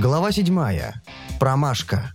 Глава седьмая. Промашка.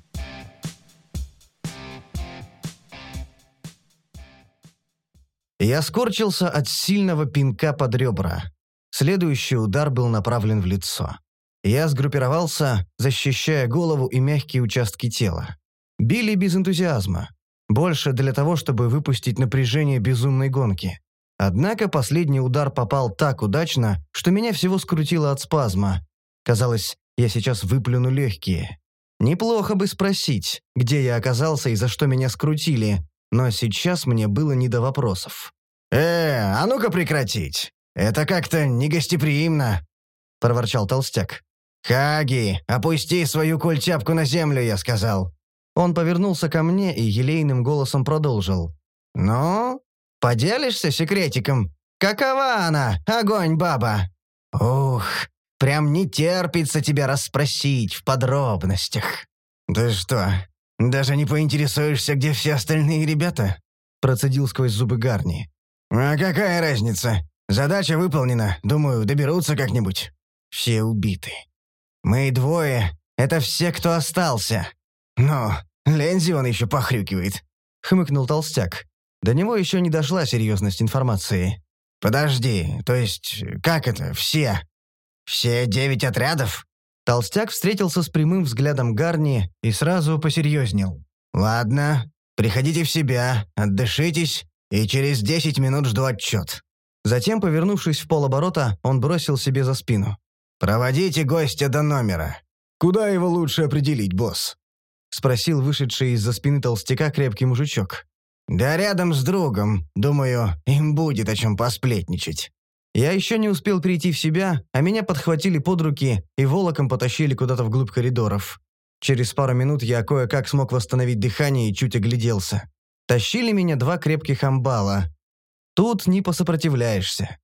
Я скорчился от сильного пинка под ребра. Следующий удар был направлен в лицо. Я сгруппировался, защищая голову и мягкие участки тела. Били без энтузиазма. Больше для того, чтобы выпустить напряжение безумной гонки. Однако последний удар попал так удачно, что меня всего скрутило от спазма. Казалось, я сейчас выплюну легкие. Неплохо бы спросить, где я оказался и за что меня скрутили, но сейчас мне было не до вопросов. «Э, а ну-ка прекратить! Это как-то негостеприимно!» — проворчал толстяк. «Хаги, опусти свою культяпку на землю, я сказал!» Он повернулся ко мне и елейным голосом продолжил. «Ну, поделишься секретиком? Какова она, огонь баба? Ух, прям не терпится тебя расспросить в подробностях. Да что, даже не поинтересуешься, где все остальные ребята?» Процедил сквозь зубы Гарни. «А какая разница? Задача выполнена. Думаю, доберутся как-нибудь. Все убиты. Мы двое — это все, кто остался. Но Лензи он еще похрюкивает», — хмыкнул толстяк. До него еще не дошла серьезность информации. «Подожди, то есть, как это, все? Все девять отрядов?» Толстяк встретился с прямым взглядом Гарни и сразу посерьезнел. «Ладно, приходите в себя, отдышитесь, и через десять минут жду отчет». Затем, повернувшись в полоборота, он бросил себе за спину. «Проводите гостя до номера. Куда его лучше определить, босс?» Спросил вышедший из-за спины толстяка крепкий мужичок. «Да рядом с другом. Думаю, им будет о чем посплетничать». Я еще не успел прийти в себя, а меня подхватили под руки и волоком потащили куда-то вглубь коридоров. Через пару минут я кое-как смог восстановить дыхание и чуть огляделся. Тащили меня два крепких амбала. Тут не посопротивляешься.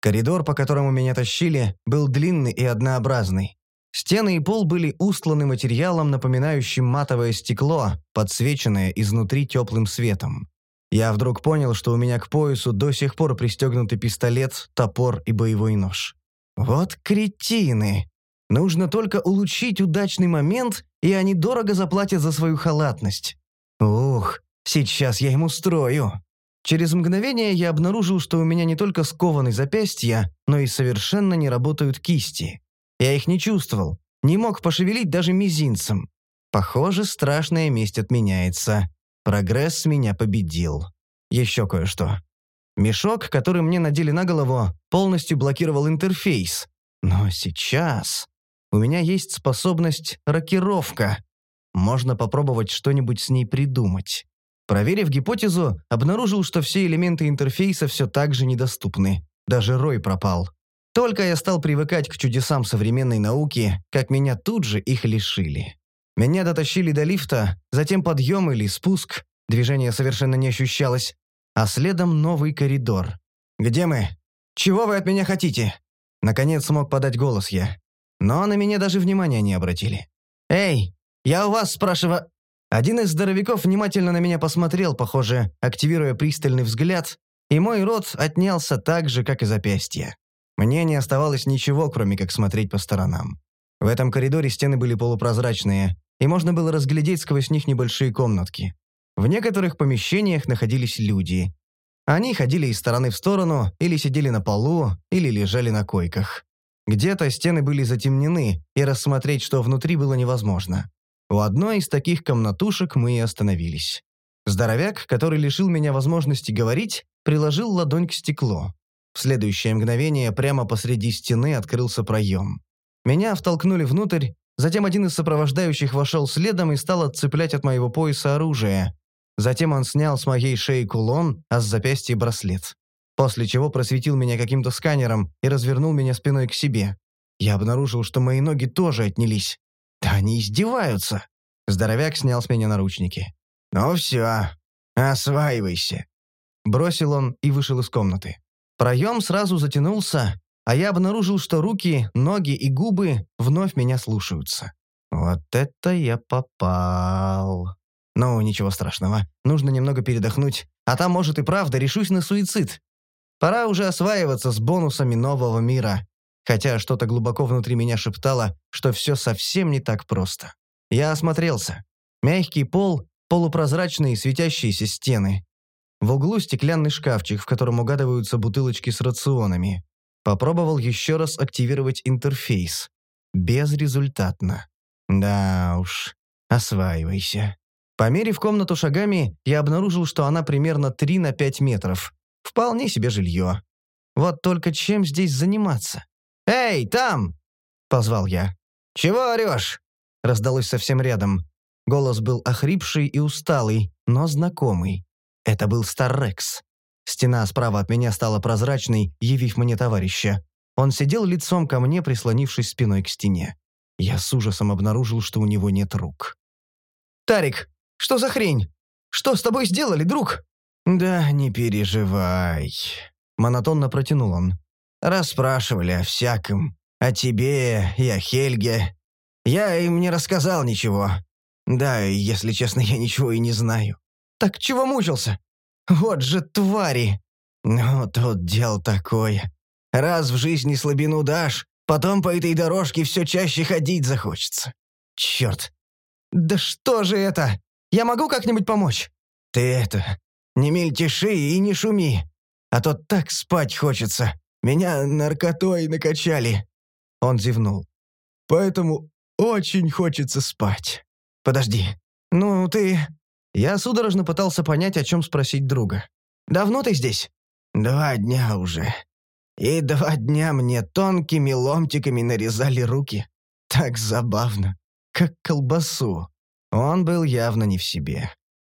Коридор, по которому меня тащили, был длинный и однообразный. Стены и пол были устланы материалом, напоминающим матовое стекло, подсвеченное изнутри теплым светом. Я вдруг понял, что у меня к поясу до сих пор пристегнуты пистолет, топор и боевой нож. Вот кретины! Нужно только улучшить удачный момент, и они дорого заплатят за свою халатность. Ух, сейчас я им устрою. Через мгновение я обнаружил, что у меня не только скованы запястья, но и совершенно не работают кисти. Я их не чувствовал, не мог пошевелить даже мизинцем. Похоже, страшная месть отменяется. Прогресс меня победил. Еще кое-что. Мешок, который мне надели на голову, полностью блокировал интерфейс. Но сейчас у меня есть способность рокировка. Можно попробовать что-нибудь с ней придумать. Проверив гипотезу, обнаружил, что все элементы интерфейса все так же недоступны. Даже Рой пропал. Только я стал привыкать к чудесам современной науки, как меня тут же их лишили. Меня дотащили до лифта, затем подъем или спуск, движение совершенно не ощущалось, а следом новый коридор. «Где мы? Чего вы от меня хотите?» Наконец смог подать голос я. Но на меня даже внимания не обратили. «Эй, я у вас спрашиваю...» Один из здоровяков внимательно на меня посмотрел, похоже, активируя пристальный взгляд, и мой рот отнялся так же, как и запястье. Мне не оставалось ничего, кроме как смотреть по сторонам. В этом коридоре стены были полупрозрачные, и можно было разглядеть сквозь них небольшие комнатки. В некоторых помещениях находились люди. Они ходили из стороны в сторону, или сидели на полу, или лежали на койках. Где-то стены были затемнены, и рассмотреть, что внутри, было невозможно. У одной из таких комнатушек мы и остановились. Здоровяк, который лишил меня возможности говорить, приложил ладонь к стеклу. В следующее мгновение прямо посреди стены открылся проем. Меня втолкнули внутрь, затем один из сопровождающих вошел следом и стал отцеплять от моего пояса оружие. Затем он снял с моей шеи кулон, а с запястья браслет. После чего просветил меня каким-то сканером и развернул меня спиной к себе. Я обнаружил, что мои ноги тоже отнялись. Да они издеваются. Здоровяк снял с меня наручники. «Ну все, осваивайся», — бросил он и вышел из комнаты. Проем сразу затянулся, а я обнаружил, что руки, ноги и губы вновь меня слушаются. Вот это я попал. Ну, ничего страшного. Нужно немного передохнуть, а там, может, и правда решусь на суицид. Пора уже осваиваться с бонусами нового мира. хотя что-то глубоко внутри меня шептало, что все совсем не так просто. Я осмотрелся. Мягкий пол, полупрозрачные светящиеся стены. В углу стеклянный шкафчик, в котором угадываются бутылочки с рационами. Попробовал еще раз активировать интерфейс. Безрезультатно. Да уж, осваивайся. Померив комнату шагами, я обнаружил, что она примерно 3 на 5 метров. Вполне себе жилье. Вот только чем здесь заниматься? «Эй, там!» — позвал я. «Чего орешь?» — раздалось совсем рядом. Голос был охрипший и усталый, но знакомый. Это был Старрекс. Стена справа от меня стала прозрачной, явив мне товарища. Он сидел лицом ко мне, прислонившись спиной к стене. Я с ужасом обнаружил, что у него нет рук. «Тарик, что за хрень? Что с тобой сделали, друг?» «Да не переживай», — монотонно протянул он. «Расспрашивали о всяком. О тебе и о Хельге. Я им не рассказал ничего. Да, если честно, я ничего и не знаю». «Так чего мучился? Вот же твари!» «Ну, тут дело такое. Раз в жизни слабину дашь, потом по этой дорожке все чаще ходить захочется. Черт. Да что же это? Я могу как-нибудь помочь? Ты это, не мельтеши и не шуми. А то так спать хочется. Меня наркотой накачали. Он зевнул. Поэтому очень хочется спать. Подожди. Ну, ты... Я судорожно пытался понять, о чем спросить друга. «Давно ты здесь?» «Два дня уже. И два дня мне тонкими ломтиками нарезали руки. Так забавно. Как колбасу. Он был явно не в себе.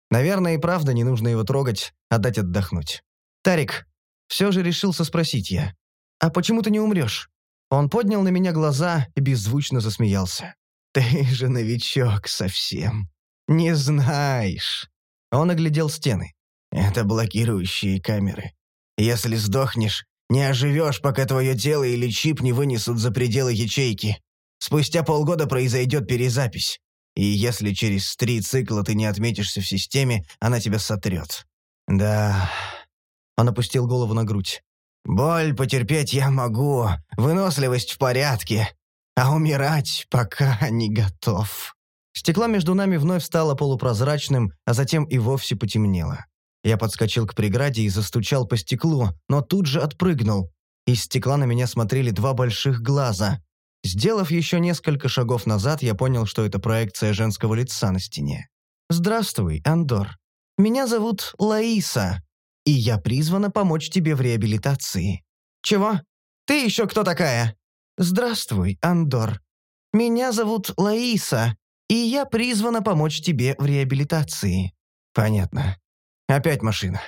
Наверное, и правда не нужно его трогать, а дать отдохнуть. «Тарик, все же решился спросить я. А почему ты не умрешь?» Он поднял на меня глаза и беззвучно засмеялся. «Ты же новичок совсем. Не знаешь». Он оглядел стены. «Это блокирующие камеры. Если сдохнешь, не оживешь, пока твое тело или чип не вынесут за пределы ячейки. Спустя полгода произойдет перезапись. И если через три цикла ты не отметишься в системе, она тебя сотрет. Да. Он опустил голову на грудь. Боль потерпеть я могу, выносливость в порядке, а умирать пока не готов. Стекло между нами вновь стало полупрозрачным, а затем и вовсе потемнело. Я подскочил к преграде и застучал по стеклу, но тут же отпрыгнул. Из стекла на меня смотрели два больших глаза. Сделав еще несколько шагов назад, я понял, что это проекция женского лица на стене. «Здравствуй, Андор. Меня зовут Лаиса, и я призвана помочь тебе в реабилитации». «Чего? Ты еще кто такая?» «Здравствуй, Андор. Меня зовут Лаиса, и я призвана помочь тебе в реабилитации». «Понятно. Опять машина.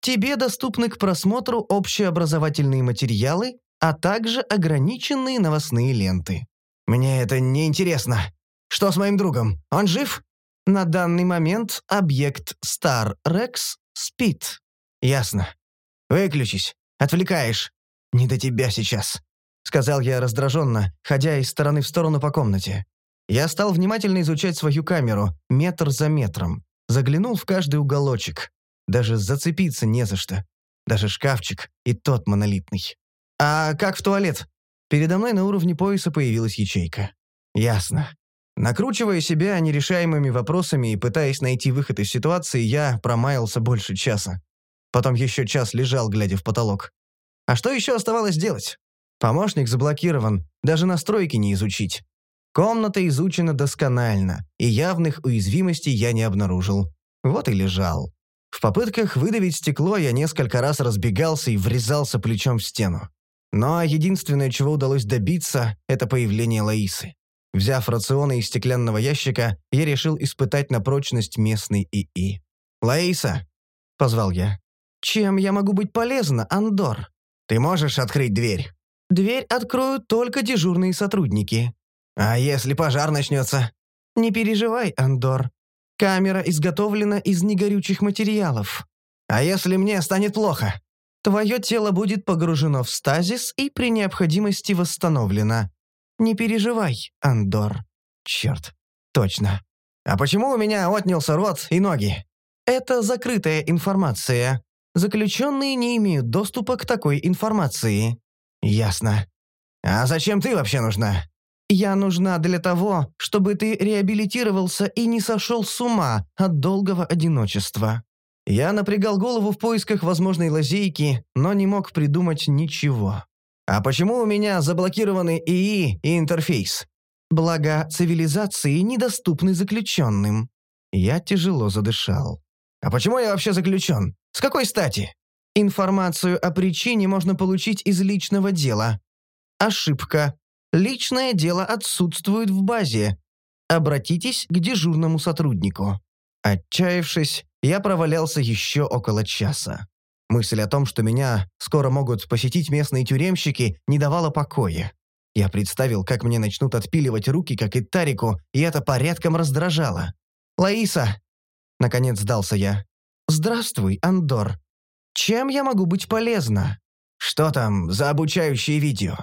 Тебе доступны к просмотру общеобразовательные материалы, а также ограниченные новостные ленты. Мне это не интересно. Что с моим другом? Он жив? На данный момент объект Star Rex спит. Ясно. Выключись. Отвлекаешь. Не до тебя сейчас. Сказал я раздраженно, ходя из стороны в сторону по комнате. Я стал внимательно изучать свою камеру, метр за метром. Заглянул в каждый уголочек. Даже зацепиться не за что. Даже шкафчик, и тот монолитный. «А как в туалет?» Передо мной на уровне пояса появилась ячейка. «Ясно». Накручивая себя нерешаемыми вопросами и пытаясь найти выход из ситуации, я промаялся больше часа. Потом еще час лежал, глядя в потолок. А что еще оставалось делать? Помощник заблокирован, даже настройки не изучить. Комната изучена досконально, и явных уязвимостей я не обнаружил. Вот и лежал. В попытках выдавить стекло я несколько раз разбегался и врезался плечом в стену. Но единственное, чего удалось добиться, это появление Лаисы. Взяв рационы из стеклянного ящика, я решил испытать на прочность местный ИИ. «Лаиса!» — позвал я. «Чем я могу быть полезна, Андор?» «Ты можешь открыть дверь?» «Дверь откроют только дежурные сотрудники». «А если пожар начнется?» «Не переживай, Андор. Камера изготовлена из негорючих материалов. А если мне станет плохо? Твое тело будет погружено в стазис и при необходимости восстановлено. Не переживай, Андор. Черт, точно. А почему у меня отнялся рот и ноги? Это закрытая информация. Заключенные не имеют доступа к такой информации. Ясно. «А зачем ты вообще нужна?» «Я нужна для того, чтобы ты реабилитировался и не сошел с ума от долгого одиночества». Я напрягал голову в поисках возможной лазейки, но не мог придумать ничего. «А почему у меня заблокированы ИИ и интерфейс?» «Блага цивилизации недоступны заключенным». Я тяжело задышал. «А почему я вообще заключен? С какой стати?» «Информацию о причине можно получить из личного дела. Ошибка. Личное дело отсутствует в базе. Обратитесь к дежурному сотруднику». Отчаявшись, я провалялся еще около часа. Мысль о том, что меня скоро могут посетить местные тюремщики, не давала покоя. Я представил, как мне начнут отпиливать руки, как и Тарику, и это порядком раздражало. «Лаиса!» — наконец сдался я. «Здравствуй, Андор. Чем я могу быть полезна?» «Что там за обучающие видео?»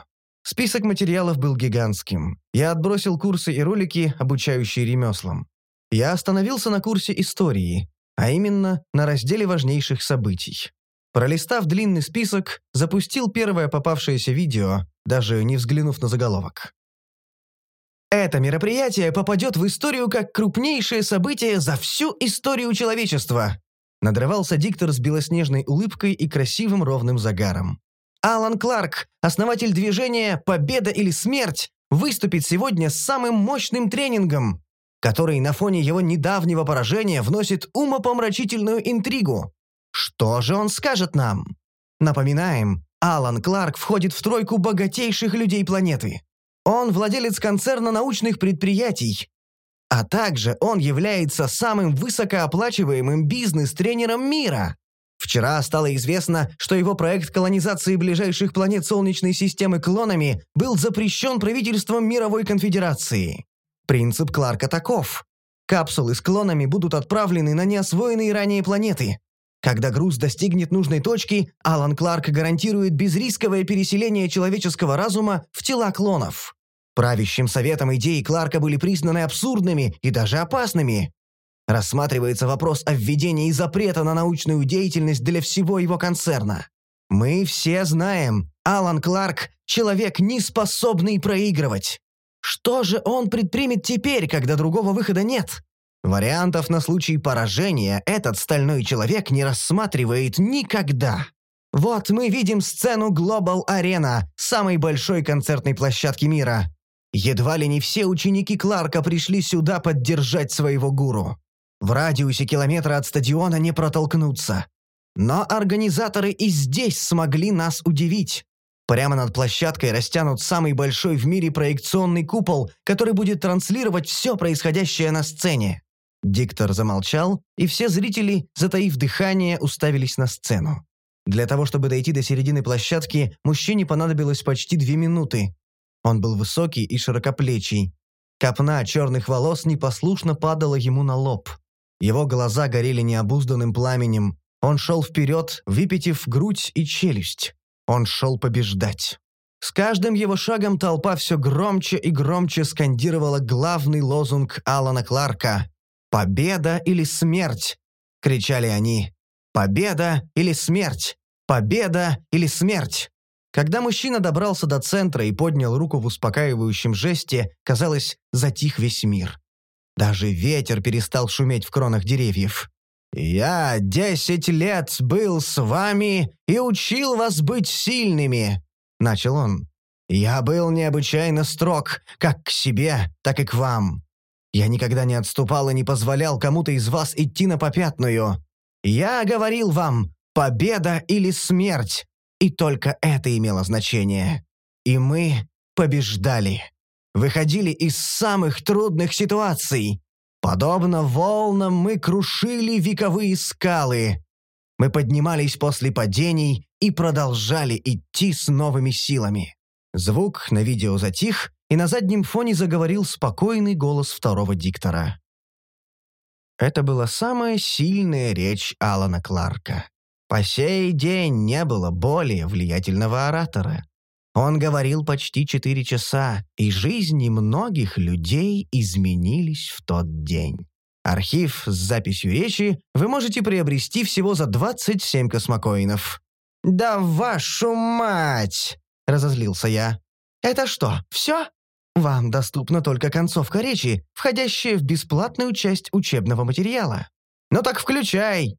Список материалов был гигантским. Я отбросил курсы и ролики, обучающие ремеслам. Я остановился на курсе истории, а именно на разделе важнейших событий. Пролистав длинный список, запустил первое попавшееся видео, даже не взглянув на заголовок. Это мероприятие попадет в историю как крупнейшее событие за всю историю человечества. Надрывался диктор с белоснежной улыбкой и красивым ровным загаром. Алан Кларк, основатель движения «Победа или смерть», выступит сегодня с самым мощным тренингом, который на фоне его недавнего поражения вносит умопомрачительную интригу. Что же он скажет нам? Напоминаем, Алан Кларк входит в тройку богатейших людей планеты. Он владелец концерна научных предприятий, а также он является самым высокооплачиваемым бизнес-тренером мира. Вчера стало известно, что его проект колонизации ближайших планет Солнечной системы клонами был запрещен правительством Мировой конфедерации. Принцип Кларка таков. Капсулы с клонами будут отправлены на неосвоенные ранее планеты. Когда груз достигнет нужной точки, Алан Кларк гарантирует безрисковое переселение человеческого разума в тела клонов. Правящим советом идеи Кларка были признаны абсурдными и даже опасными. Рассматривается вопрос о введении запрета на научную деятельность для всего его концерна. Мы все знаем, Алан Кларк – человек, не способный проигрывать. Что же он предпримет теперь, когда другого выхода нет? Вариантов на случай поражения этот стальной человек не рассматривает никогда. Вот мы видим сцену Global Arena, самой большой концертной площадки мира. Едва ли не все ученики Кларка пришли сюда поддержать своего гуру. В радиусе километра от стадиона не протолкнуться. Но организаторы и здесь смогли нас удивить. Прямо над площадкой растянут самый большой в мире проекционный купол, который будет транслировать все происходящее на сцене. Диктор замолчал, и все зрители, затаив дыхание, уставились на сцену. Для того, чтобы дойти до середины площадки, мужчине понадобилось почти две минуты. Он был высокий и широкоплечий. Копна черных волос непослушно падала ему на лоб. Его глаза горели необузданным пламенем. Он шел вперед, выпитив грудь и челюсть. Он шел побеждать. С каждым его шагом толпа все громче и громче скандировала главный лозунг Алана Кларка «Победа или смерть!» — кричали они. «Победа или смерть! Победа или смерть!» Когда мужчина добрался до центра и поднял руку в успокаивающем жесте, казалось, затих весь мир. Даже ветер перестал шуметь в кронах деревьев. «Я десять лет был с вами и учил вас быть сильными», — начал он. «Я был необычайно строг, как к себе, так и к вам. Я никогда не отступал и не позволял кому-то из вас идти на попятную. Я говорил вам «победа или смерть», и только это имело значение. И мы побеждали. Выходили из самых трудных ситуаций. Подобно волнам мы крушили вековые скалы. Мы поднимались после падений и продолжали идти с новыми силами. Звук на видео затих, и на заднем фоне заговорил спокойный голос второго диктора. Это была самая сильная речь Алана Кларка. По сей день не было более влиятельного оратора. Он говорил почти четыре часа, и жизни многих людей изменились в тот день. Архив с записью речи вы можете приобрести всего за 27 космокоинов. «Да вашу мать!» — разозлился я. Это что, все? Вам доступна только концовка речи, входящая в бесплатную часть учебного материала. Ну так включай!»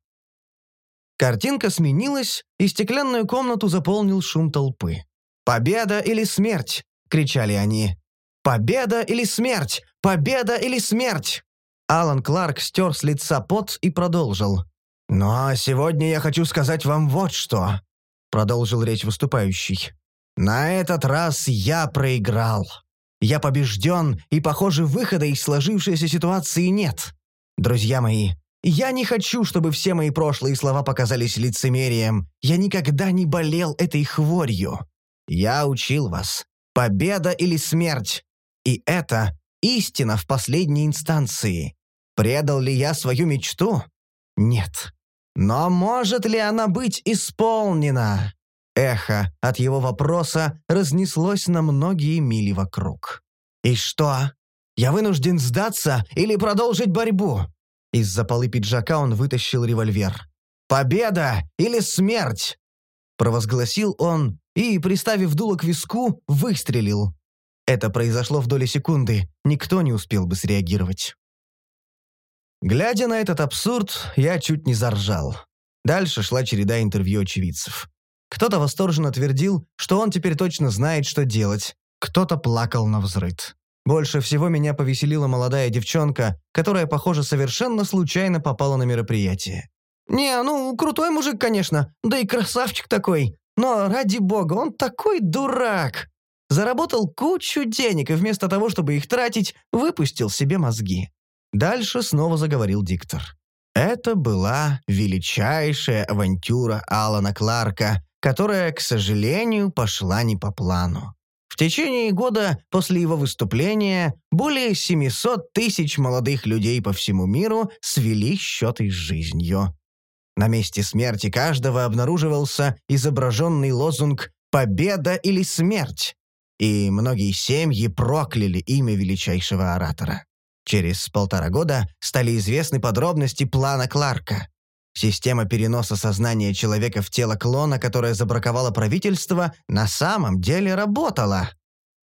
Картинка сменилась, и стеклянную комнату заполнил шум толпы. «Победа или смерть!» — кричали они. «Победа или смерть! Победа или смерть!» Алан Кларк стер с лица пот и продолжил. «Ну а сегодня я хочу сказать вам вот что», — продолжил речь выступающий. «На этот раз я проиграл. Я побежден, и, похоже, выхода из сложившейся ситуации нет. Друзья мои, я не хочу, чтобы все мои прошлые слова показались лицемерием. Я никогда не болел этой хворью. Я учил вас. Победа или смерть. И это истина в последней инстанции. Предал ли я свою мечту? Нет. Но может ли она быть исполнена? Эхо от его вопроса разнеслось на многие мили вокруг. «И что? Я вынужден сдаться или продолжить борьбу?» Из-за полы пиджака он вытащил револьвер. «Победа или смерть?» Провозгласил он и, приставив дуло к виску, выстрелил. Это произошло в доли секунды, никто не успел бы среагировать. Глядя на этот абсурд, я чуть не заржал. Дальше шла череда интервью очевидцев. Кто-то восторженно твердил, что он теперь точно знает, что делать. Кто-то плакал на взрыд. Больше всего меня повеселила молодая девчонка, которая, похоже, совершенно случайно попала на мероприятие. «Не, ну, крутой мужик, конечно, да и красавчик такой. Но, ради бога, он такой дурак. Заработал кучу денег и вместо того, чтобы их тратить, выпустил себе мозги». Дальше снова заговорил диктор. Это была величайшая авантюра Алана Кларка, которая, к сожалению, пошла не по плану. В течение года после его выступления более 700 тысяч молодых людей по всему миру свели счеты с жизнью. На месте смерти каждого обнаруживался изображенный лозунг «Победа или смерть», и многие семьи прокляли имя величайшего оратора. Через полтора года стали известны подробности плана Кларка. Система переноса сознания человека в тело клона, которая забраковала правительство, на самом деле работала.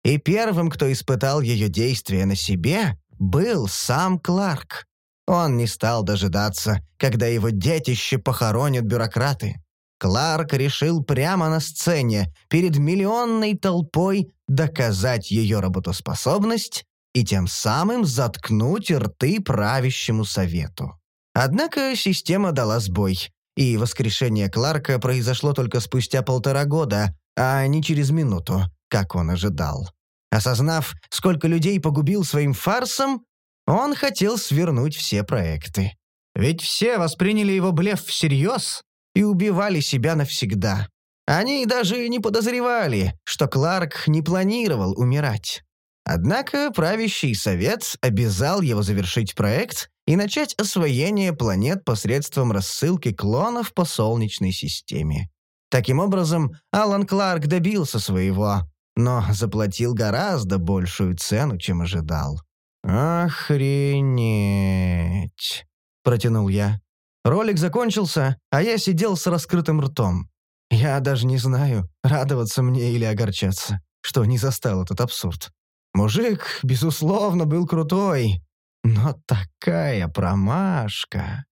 И первым, кто испытал ее действие на себе, был сам Кларк. Он не стал дожидаться, когда его детище похоронят бюрократы. Кларк решил прямо на сцене, перед миллионной толпой, доказать ее работоспособность и тем самым заткнуть рты правящему совету. Однако система дала сбой, и воскрешение Кларка произошло только спустя полтора года, а не через минуту, как он ожидал. Осознав, сколько людей погубил своим фарсом, он хотел свернуть все проекты. Ведь все восприняли его блеф всерьез и убивали себя навсегда. Они даже не подозревали, что Кларк не планировал умирать. Однако правящий совет обязал его завершить проект и начать освоение планет посредством рассылки клонов по Солнечной системе. Таким образом, Алан Кларк добился своего, но заплатил гораздо большую цену, чем ожидал. «Охренеть!» — протянул я. Ролик закончился, а я сидел с раскрытым ртом. Я даже не знаю, радоваться мне или огорчаться, что не застал этот абсурд. Мужик, безусловно, был крутой, но такая промашка.